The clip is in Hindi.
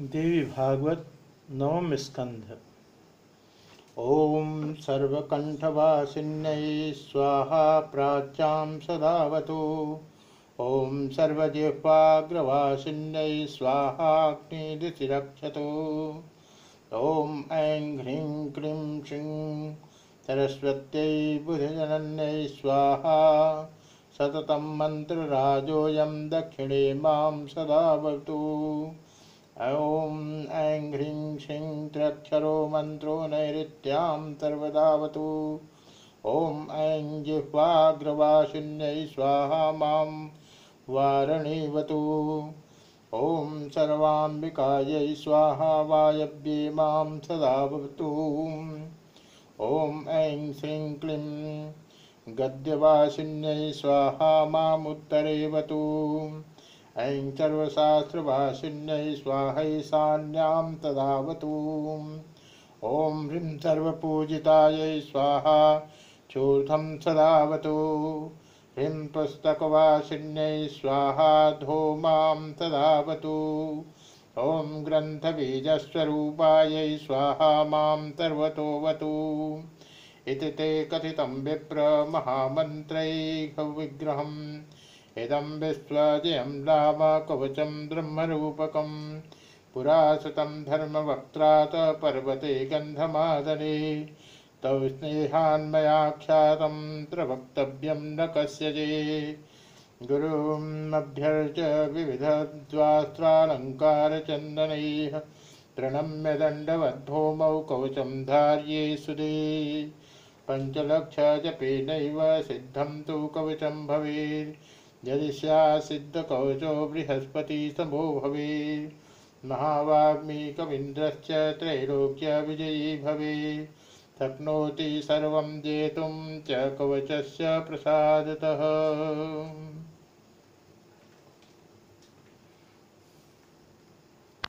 देवी भागवत नवम स्कंध। ओम सर्वकंठवासिन्यै स्वाहा प्राच्यां सदावतु। ओम सर्वजिह्वाग्रवासिन्यै स्वाहाग्निदिशि रक्षतु ओम ऐं ह्रीं क्लीं श्रीं सरस्वत्यै बुधजनन्यै स्वाहा। सततं मन्त्रराजोऽयं दक्षिणे माँ सदावतु ॐ ऐं ह्रीं श्रीं त्र्यक्षरो मन्त्रो नैऋत्यां सर्वदावतु। ॐ ऐं जिह्वाग्रवासिन्यै स्वाहा माँ वारणीवतु। ॐ सर्वाम्बिकायै स्वाहा वायव्ये माँ सदावतु ॐ ऐं श्रीं क्लीं गद्यवासिन्यै स्वाहा मामुत्तरेवतु। ऐं सर्वशास्त्रभाषिण्यै स्वाहैशान्यां तदावतु। ॐ ह्रीं सर्वपूजितायै स्वाहा, चूर्धं सदावतु। ह्रीं पुस्तकवासिन्यै स्वाहा, धूमां तदावतु। ॐ ग्रन्थबीजस्वरूपायै स्वाहा, माँ सर्वतोवतु इति ते कथितं विप्रमहामन्त्रैः इदं विश्वजयं राम कवचं ब्रह्मरूपकं। पुरा सुतं धर्मवक्त्रात् पर्वते गन्धमादने तव स्नेहान्मयाख्यातं प्रवक्तव्यं न कस्यजे। गुरुमभ्यर्च विविधद्वास्त्रालङ्कारचन्दनैः प्रणम्य दण्डवद्भूमौ कवचं धार्ये सुदे। पञ्चलक्षजपेनैव सिद्धं तु कवचं भवेत्। यदि सिद्धकवचो बृहस्पति समो भवे महावाग्मी कवीन्द्रश्च विजयी भवे शक्नोति सर्वं जेतुं च कवचस्य प्रसादतः।